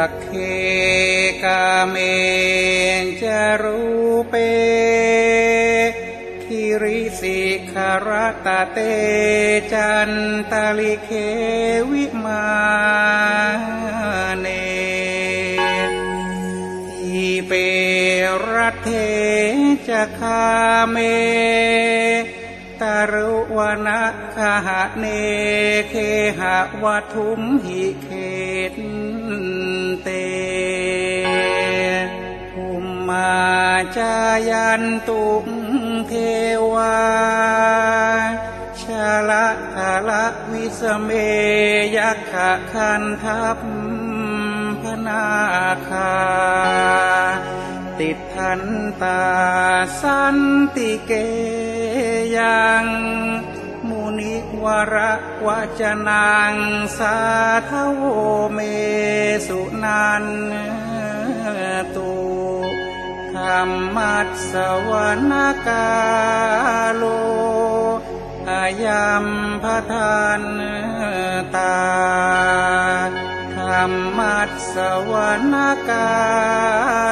สักเคกาเมนจะรูเปคิริสิขารตาเตจันตาลิเควิมาเนทีเปรัตเทจะคาเมตารุวนะ คหะเนเคหะวัทุมหิเขตเตภุมมาจายันตุเทวาชาละทาละวิสเมยักขะคันทัพพนาคาติดทันตาสันติเกยัง วระวจนังสาทโวเมสุนันตุธรรมัสสวนกาโลอายัมพทานตาธรรมัสสวนกา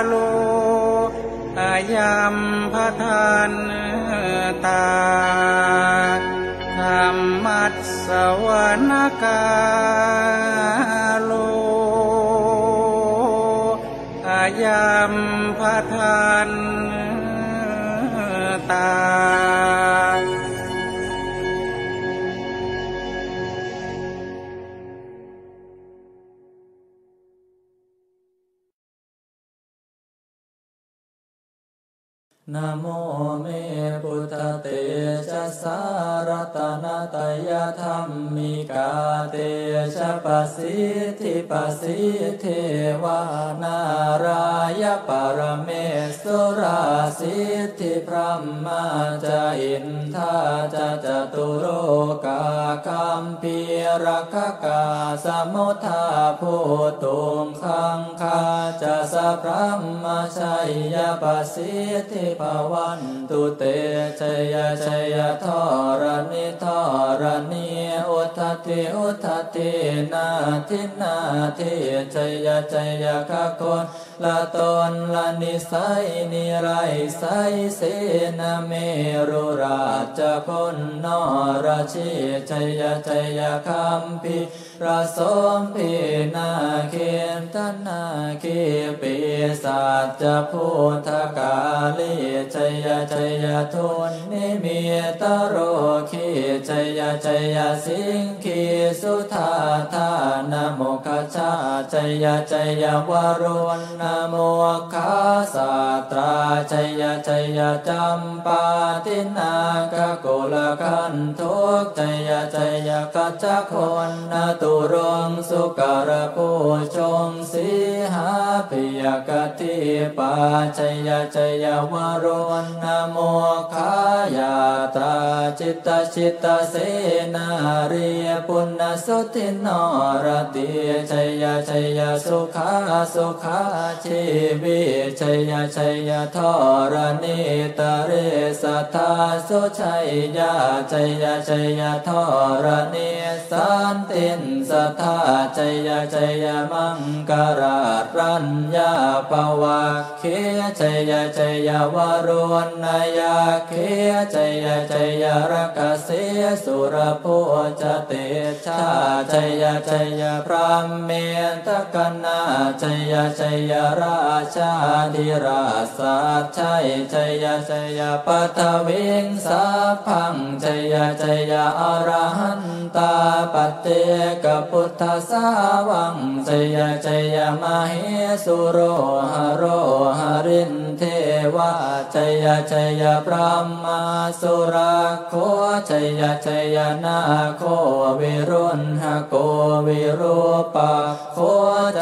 โลอายัมพทานตา สวนกาโลอายัมพทานตา นโมเมพุทธเตชะสารตนาตยธรรมมิกาเตชะปสิทธิปสิทธิวานารายปรเมสุราสิทธิพรหมาจาอินทาจะจตุโรกาคัมพีรักกาสมุทาภูตุงคังคาจะสะพรหมชัยยปสิทธิภวันตุเตชยชยทรณิทรณีอุทติอุทตินาทินาทิชยชยกะคนละตนละนิสัยนิไรไสเสนาเมรุราชพลนรชิชยชยคัมพิระสมพินาเขียนตนาเกีปีศาจจะพุทธกาลีชัยชัยทุนนิมิตโรคีชัยชัยสิงคีสุธาธานโมคชาชัยชัยวรุณนโมคาสาตราชัยชัยจำปาทินาคโกลคันทุกชัยชัยกัจจคนนาตุรงสุการภูชงสีหาปิยกติปาชยชยวรุณนโมคายาตาจิตตชิตเสนาเรียปุณสุทินรติชยชยสุขาสุขาชีวิชยชยทรณิตเรสัทธาสุชัยยาชยชยทรณิสันตินสัทธาชยชยมังกรารัญญาปวะเคชยชยวรุณนายาเคชยชยรักเสสุรภูจเตชาชยชยพระเมตกนาชยชยราชาธิราสัจชัยชยชยปัทวิงสาพังชยชยอรหันตาปเตกพุทธสาวังชยชยมเหสุโรหโรหรินเทวาชยชยพระมาสุราโคชยชยนาโควิรุณหโกวิรูปะโค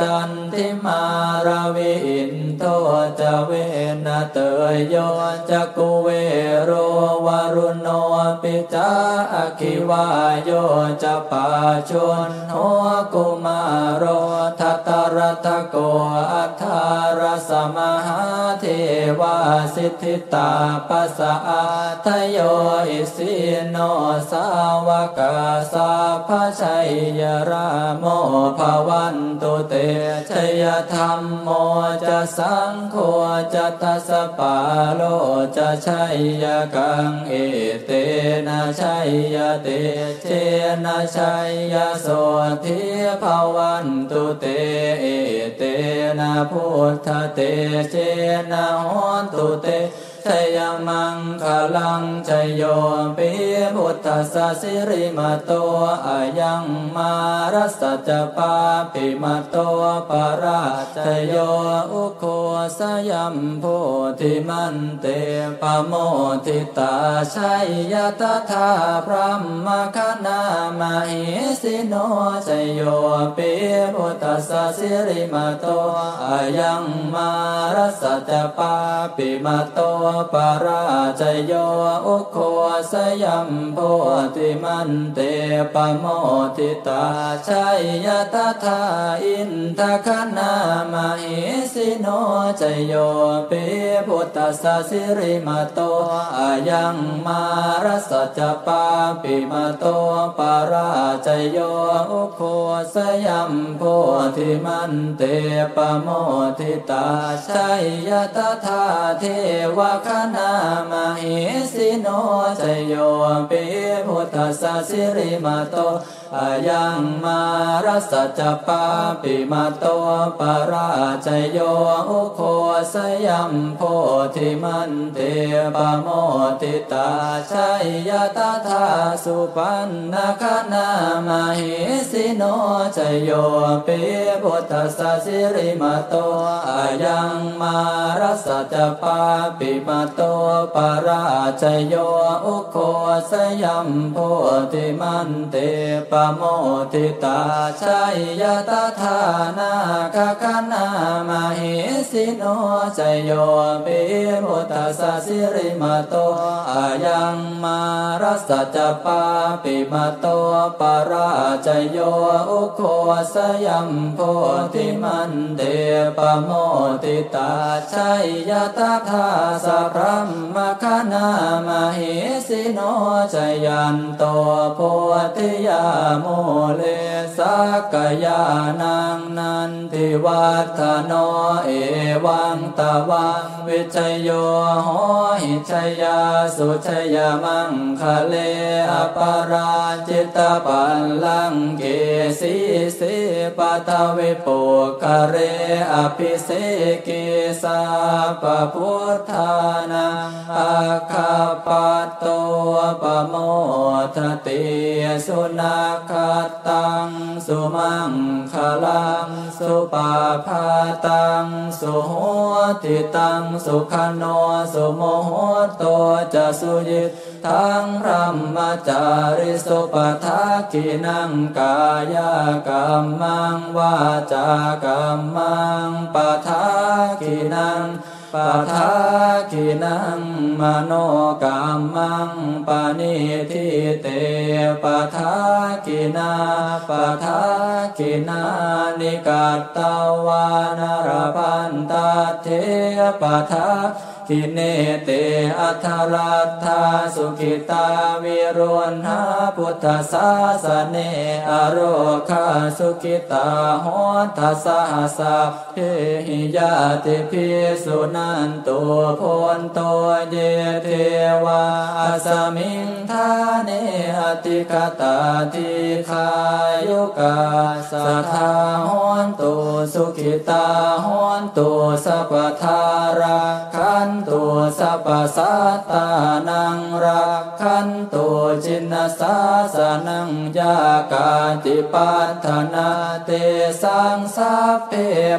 จันทิมารวิอินโทจเวนะเตยโยจักุเวโรวารุโนปิจาอคิวายโยจะปาชนโหกุมารโรทัตตรทโกอัทธารสมหาเทวาสิทธิตาปัสสะทโยอิสิโนสาวกาสาพชัยยราโมภวันตุเตชยธรรมโมจะสังโฆจะทัสปาโลจะชัยยกังเอเตนะชัยยเตเชนะชัยยโสทิภวันตุเตเอเตนะพุทธเตเจนะหนตุเต ชยมังคลังชยโยปิพุทธสสิริมาโตอายังมารัสจปาปิมาโตปราชโยอุโคสยัมโพธิมันเตปโมทิตาชัยยตถาพระมคณามหิสิโนชยโยปิพุทธสสิริมาโตอายังมารัสจปาปิมาโตปราจโยอุโคสยัมโพธิมันเตปโมทิตาชัยยตถาอินทคณามหิสิโนจโยปิพุทธสสิริมาโตอายังมารสัจปาปิมาโตปราจโยอุโคสยัมโพธิมันเตปโมทิตาชัยยตถาเทวคณามหิสิโนจโยปิพุทธสสิริมาโต อายังมารัสจปาปิมาโตปราจโยอุโคสยัมโพธิมันเตปโมติตาชัยยตถาสุปันนาคณามาหิสิโนจโยปิพุทธสสิริมาโตอายังมารัสจปาปิมาโตปราจโยอุโคสยัมโพธิมันเตปโมติตาชัยยตถานาคคณามาหิสิโนจโยปิพุทธสสิริมาโตอายังมารัสจปาปิมาโตปราจโยอุโคสยัมโพธิมันเตปโมติตาชัยยตถาสัพพมคณามาหิสิโนจยันโตโพธิยาโมเลสักยานังนันทิวัฒโนเอวังตวังวิชโยโหหิชยาสุชยมังคะเลอปาราจิตปัลลังเกสีสิปะทวิปุกะเรอภิเสกิสาปพุทธานังอาคาปัตโตปโมทติสุนัขตังสุมังคลังสุปาพาตังสุโหติตังสุขโนสุโมโหโตจะสุยิตทังพระมจาริสุปทักขินังกายกรรมังวาจากรรมังปทักขินัง ปทักขินังมโนกรรมังปณิทิเตปทักขินาปทักขินานิกัตตวานารพันตเทปทักทิเนเตอัทรัตถาสุขิตาวิรุณหาพุทธศาสเนอโรคาสุขิตาหนทัสสะสะเพหิยาติพิสุนันตุพนตัวเยเทวาสมิงทาเนอติคตาทิคายุกาสัทธาหนตุสุขิตาหนตุสัพทาราคันตัวสัพสัตตานังรักขันตัวจินสาสนังยากาติปัฏนาเตสังสัพเพ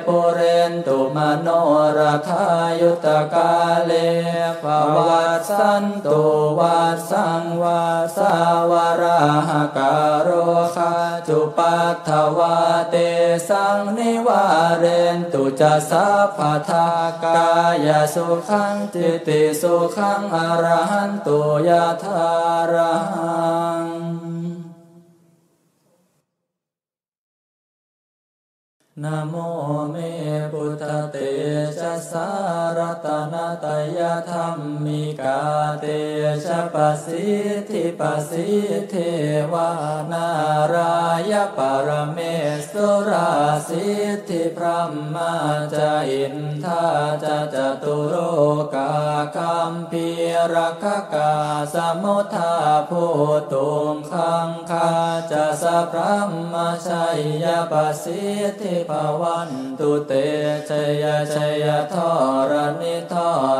ปุเรนตุมโนราคายยุตกาเลภวัตสันตุวัดสังวาสาวราหการโรคาจุปัฏฐวาเตสังนิวาเรนตุจะสัพพทากายสุขังติติสุขังอรหันตุยะธารัง นะโมเมพุทธเตชะสารตนาตยธรรมมิกาเตชะปสิทธิปสิทเทวานารายปรเมสุราสิทธิพรหมาจาอินทาจะจตุโรกาคัมพีรักกาสมุทาภูตุงคังคาจะสพรหมชัยยปสิทธิภวันตุเตชยชยทรณิท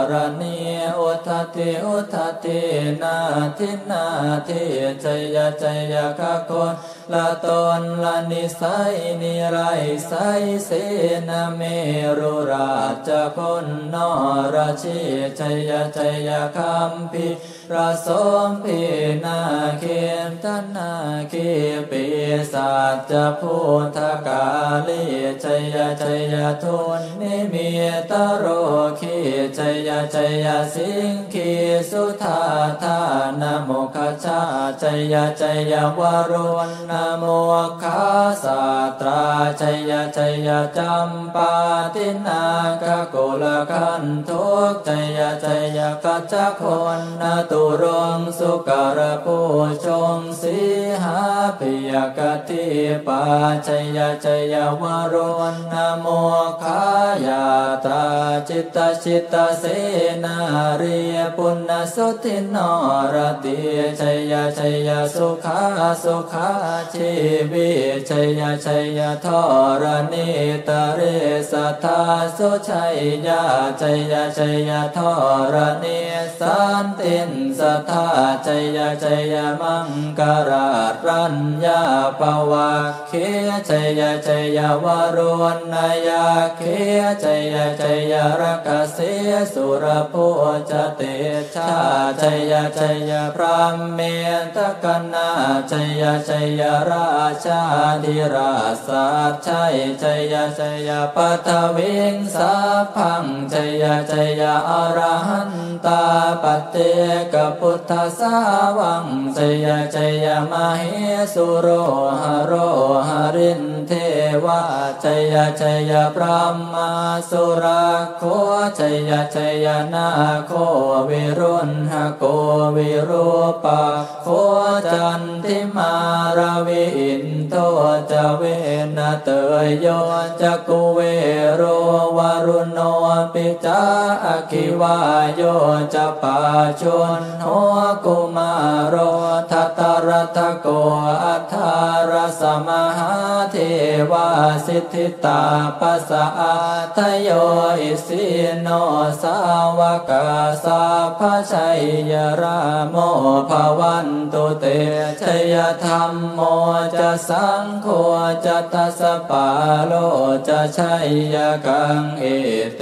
รณีอุทติอุทตินาทินาทิชยชยกะคนละตนละนิสัยนิไรไสเสนาเมรุราชพลนรชิชยชยคัมพิระสมพินาเขียนตนาคีปีศาจจะพุทธกาลีชยชยทุนนิมิตโรคีชยชยสิงคีสุธาธานโมคชาชยชยวรุณนโมคาสาตราชยชยจำปาตินาคโกลคันทุกชยชยกัจจคนนาตุรงสุกรปูชงสีหาปิยกติปาชยชยวรุณนโมคายาตาจิตตชิตเสนารีปุณสุทินรติชัยชัยสุขาสุขาชีวิชัยชัยทรณิตเรสัทธาสุชัยยาชัยชัยทรณิสันตินสัทธาชัยชัยมังกรารัญญาปวะเคชัยชัยวรุณยาเคชยชยจยรักเสสุรภูจเตชาชยชยพระเมตกนาชยชยราชาธิราสัชัยชยชยปัทวิงสาพังชยชยอรหันตาปเตกพุทธสาวังชยชยมเหสุโรหโรหรินเทวาชยชยพระมาสุราโคชยชยนาโควิรุณหโกวิรูปะโคจัน ทิมารวิอินโทจเวนะเตยโยจักุเวโรวารุโนปิจาอคิวายโยจะปาชนหัวกุมารโทัตรทโกอัทารสมหาเทวาสิทธิตาปัสสะทโยอิสิโนสาวกาสาพชัยยราโมภวันตุเตชยธรรมโมจะสังโฆจะตัสปาโลจะชัยยกังเอเต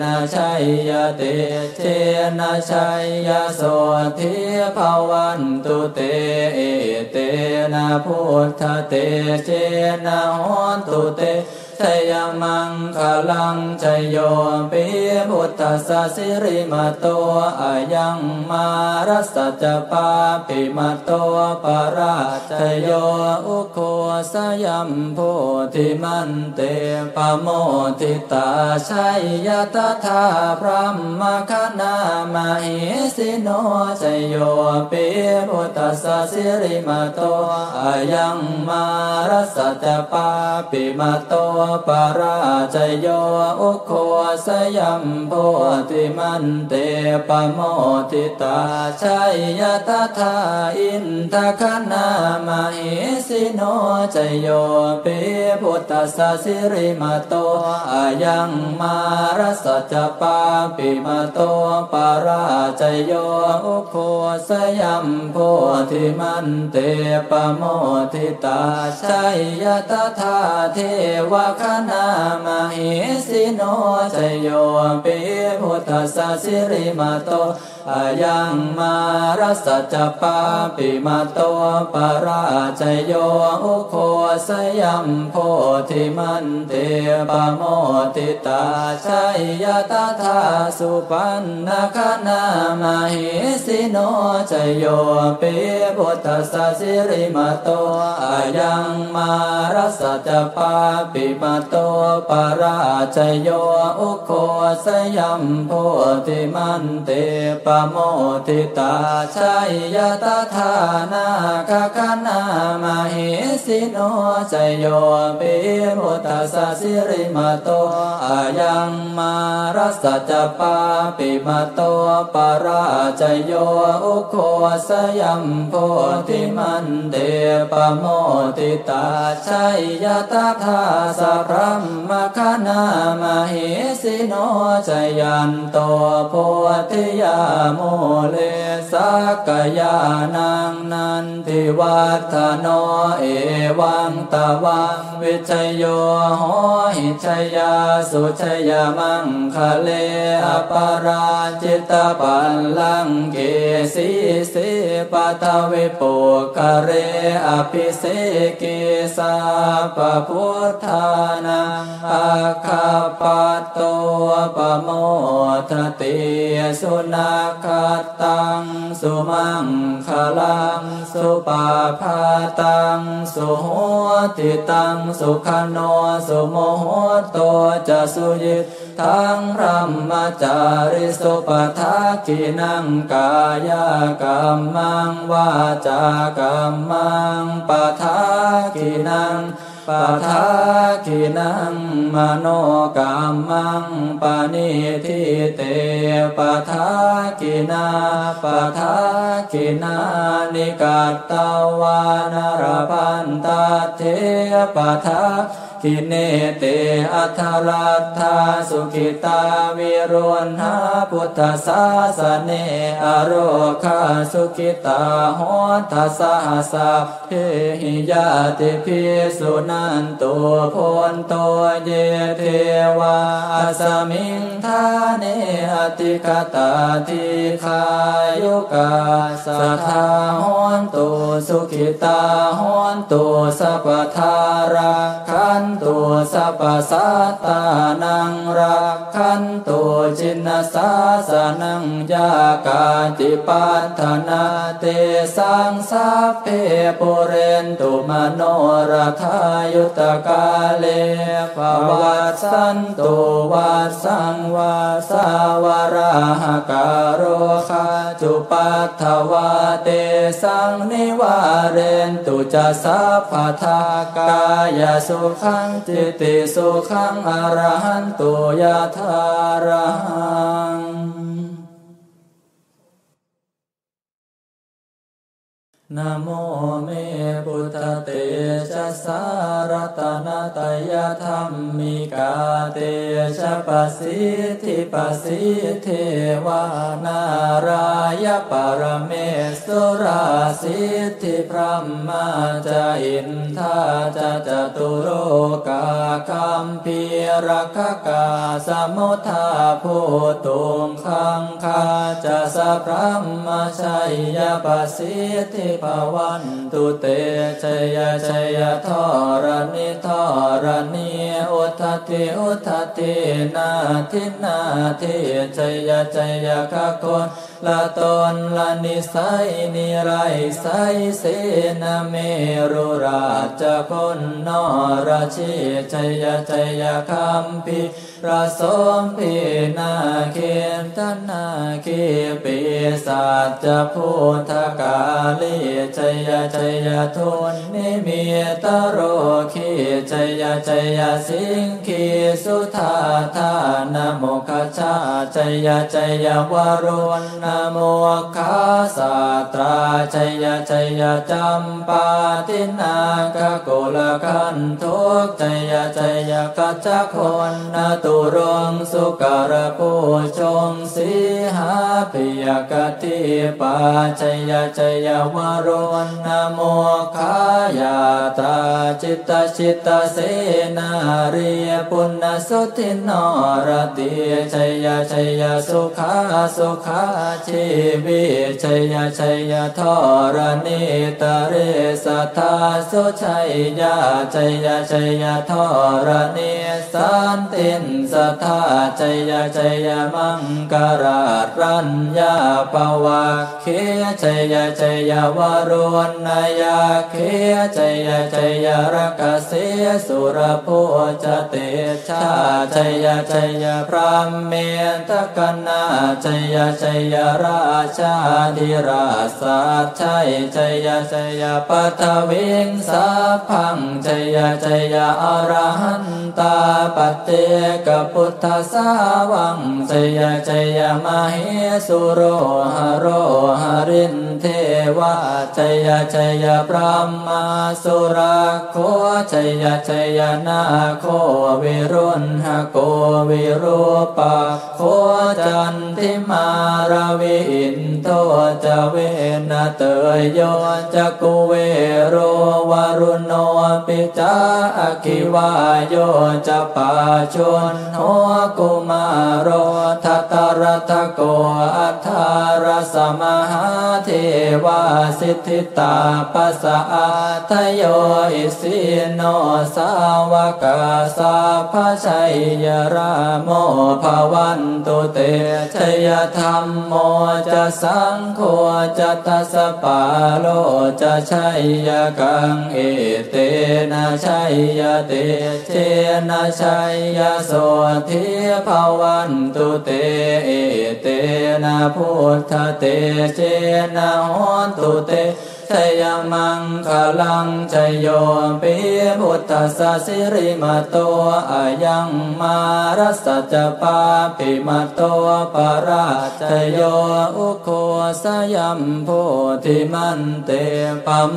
นะชัยยเตเทนะชัยยโสทิภวันตุเตเอเตนะพุทธเตเจนะโหนตุเต ทยมังคลังชโยปิพุทธสสิริมาโตอายังมารัสจปาปิมาโตปราชโยอุโค สยัมโพธิมันเตปโมทิตาชัยยตถาพระมคณามหิสิโนชยโยปิพุทธสสิริมาโตอายังมารัสจปาปิมาโตปราจโยอุโคสยัมโพธิมันเตปโมทิตาชัยยตถาอินทคณามหิสิโนจโยปิพุทธสสิริมาโตอายังมารสัจปาปิมาโตปาราจโยอุโคสยัมโพธิมันเตปโมทิตาชัยยตถาเทวคณามหิสิโนชยโยปิพุทธสสิริมาโต อายังมารัสจปาปิมาโตปราจโยอุโคสยัมโพธิมันเตปโมติตาชัยยตาธาสุปันนาคนามาหิสิโนจโยเปบุตสสิริมาโตอายังมารัสจปาปิมาโตปราจโยอุโคสยัมโพธิมันเตปโมทิตาชัยยตาธานาคคนามาหิสิโนจโยปิมุตสสิริมาโตอายังมารัสจปาปิมาโตปราจโยอุโคสยัมโพธิมันเตปโมทิตาชัยยตาธาสพรัมมคนามาหิสิโนจยันโตโพธิยาโมเลสักยานังนันทิวัฒโนเอวังตะวังวิชโยโหหิชยาสุชยามังคะเลอปาราจิตปัลลังเกสีสิปัทวิปุกะเรอภิเสกิสาปพุทธานังอาคาปโตปโมทติสุนัขตังสุมังคลังสุปาพาตังสุโหติตังสุขโนสุโมโหโตจะสุยิทังพระมจาริสุปทักขินังกายกรรมังวาจากรรมังปทักขินัง ปะทากินังมโนกรรมังปานิทิเตปะทากินาปะทากินานิกัตตวานารพันตเทปะทา กิเนเตอัทรัตถาสุขิตาวิรุณหาพุทธศาสเนอโรคาสุขิตาโหทัสสะสเพหิยาติพิสุนันตุพนตัวเยเทวาสมิงทาเนอติกตาทิคายุกาสัทธาโหนตุสุขิตาโหนตุสัพพทาราคันตัวสัพสัตตานังรักขันตัวจินสาสนังยากาติปัฏนาเตสังสัพเพปุเรนตุมโนรทายุตกาเลภวัตสันตุวัสสังวาสาวราหการโรคาจุปัฏฐวาเตสังนิวาเรนตุจะสัพพทากายสุขังจิติสุขังอรหันตุยะธารัง นะโมเมพุทธเตชะสารตนาตยธรรมิกาเตชะปสิทธิปสิทธิวานารายปรเมสุราสิทธิพระมาจาอินทาจะจตุโรกาคัมพีรักกาสมุทาภูตุงคังคาจะสัพพมชัยยปสิทธิภวันตุเตชยชยทรณิทรณีอุทติอุทตินาทินาทิชยชยกะคนละตนละนิสัยนิไรไสเสนเมรุราชพนนราชีชยชยคัมพี ระสมพีนาเคียนตนาคีปีศาจจะพุทธกาลีชัยชัยทุนนิมิตโรคีชัยชัยสิงคีสุธาธานโมคชาชัยชัยวรุณนโมคาสาตราชัยชัยจัมปาตินาคกุลคันทุกชัยชัยกัจจคนนตุตุรงสุการปูชงสีหาปิยกติปาชยชยวโรนโมคายาตาจิตตชิตเสนารีปุณสุทินอรติชัยชัยสุขาสุขาชีวิชัยชัยทรณิตเรสัทธาสุชัยยาชัยชัยทรณิสันตินสัทธาชัยชัยมังกรารัญญาปวะเคชัยชัยวรุณนายาเคชัยชัยรักเสสุรภูจเตชาชัยชัยพระเมตกนาชัยชัยราชาธิราสัชัยชัยชัยปัทวิงสัพพังชัยชัยอรหันตาปเตกพุทธสาวังชัยชัยมหิสุโรหโรหรินเทวาชัยชัยพระมาสุราโคชัยชัยนาโควิรุณหโกวิรูปะโคจันทิมารวินโทจะเวนะเตยโยจะกุเวโรวรุณโนปิจาอคิวายโยจะปาชนโหกุมารโรทัตรทโกอัทารสมหาเทวาสิทธิตาปัสสะทโยอิสิโนสาวกาสาพชัยยราโมภวันตุเตชยธรรมโมจะสังโฆจะทัสปาโลจะชัยยกังเอเตนะชัยยเตเชนะชัยยโสทิภวันตุเตเอเตนะพุทธเตเจนะหนตุเต ชยมังคลังชยโยปิพุทธสสิริมาโตอายังมารัสจปาปิมาโตปราชโยอุโคสยัมโพธิมันเตปโม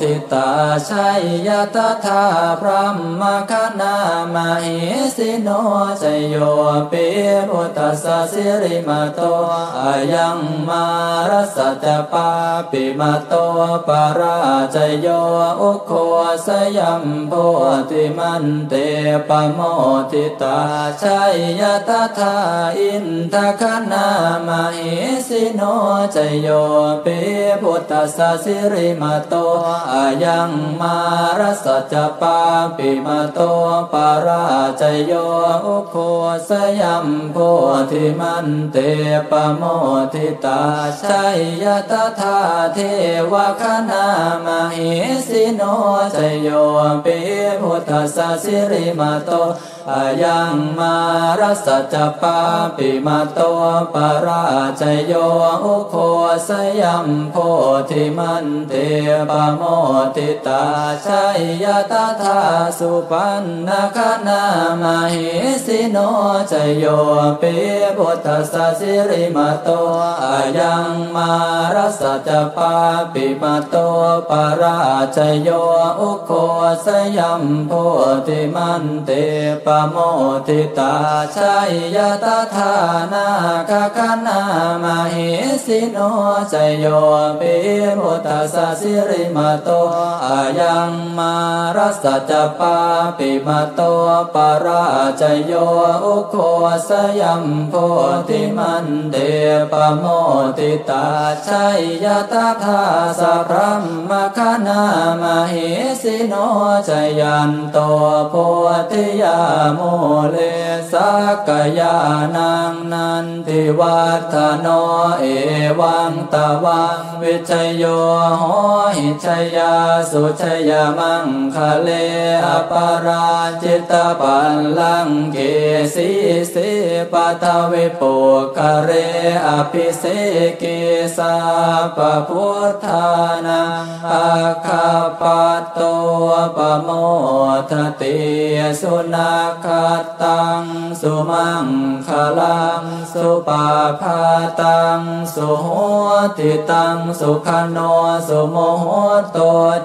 ทิตาชัยยตถาพระมคณามหิสิโนชยโยปิพุทธสสิริมาโตอายังมารัสจปาปิมาโตปราจโยอุโคสยัมโพธิมันเตปโมทิตาชัยยตถาอินทคณามหิสิโนจโยปิพุทธสสิริมาโตอายังมารัสจปาปิมาโตปราจโยอุโคสยัมโพธิมันเตปโมทิตาชัยยตถาเทวคณามหิสิโนจโยปิพุทธสสิริมาโต อายังมารัสจปาปิมาโตปราจโยอุโคสยัมโพธิมันเตปโมติตาชัยยตถาสุปันนาคณามหิสิโนจโยปิพุทธสสิริมาโตอายังมารัสจปาปิมาโตปราจโยอุโคสยัมโพธิมันเตปโมทิตาชัยยตถานาคคณามาหิสิโนจโยปิพุทธสสิริมาโตอายังมารัสจปาปิมาโตปราจโยอุโคสยัมโพธิมันเตปโมทิตาชัยยตถาสัพพมคณามาหิสิโนจยันโตโพธิยาโมเลสักยานังนันทิวัฒโนเอวังตวังวิชโยโหหิชยาสุชยมังคะเลอปราจิตปัลลังเกสีสิปัทวิปุคะเรอภิเสกิสาปพุทธานังอาคาปโตปโมทติสุนัขตังสุมังคลังสุปาพาตังสุโหติตังสุขโนสุโมโหโต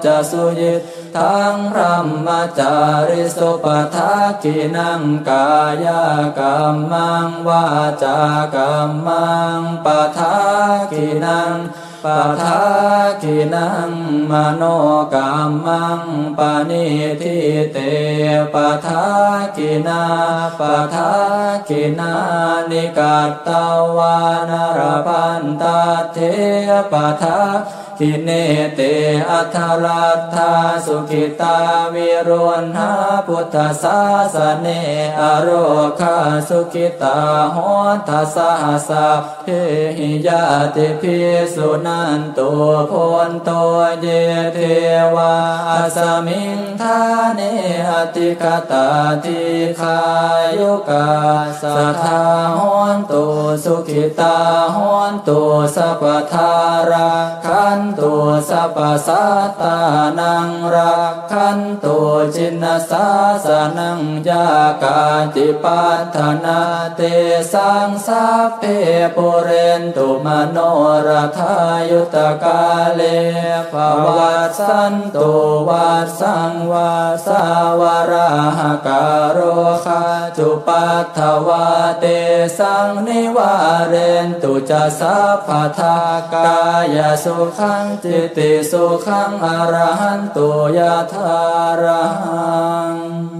จะสุยิตทังพระมจาริสุปทักขินังกายกรรมังวาจากรรมังปทักขินัง ปทากินังมโนกรรมังปณิทิเตปทากินาปทากินานิกัตตวานรพันตเทปทา ขิเนเตอัทรัตถาสุขิตาวิรุณหาพุทธศาสเนอโรคาสุขิตาโหทัสาสะเพหิยาติพิสุนันตัวพนตัวเยเทวาสมิงทาเนอติกตาติขายุกาสัทธาโหนตุสุขิตาโหนตุสัพทาราคันตัวสัพสัตตานังรักขันตัวจินสาสนังยากาจิปัฏนาเตสังสัพเพปุเรนตุมโนรัทายุตกาเลภวัตสันตุวัตสังวาสาวราหการโรคาจุปัฏฐวาเตสังนิวาเรนตุจะสัพพทากายสุขังจิติสุขังอรหันตุยะทารัง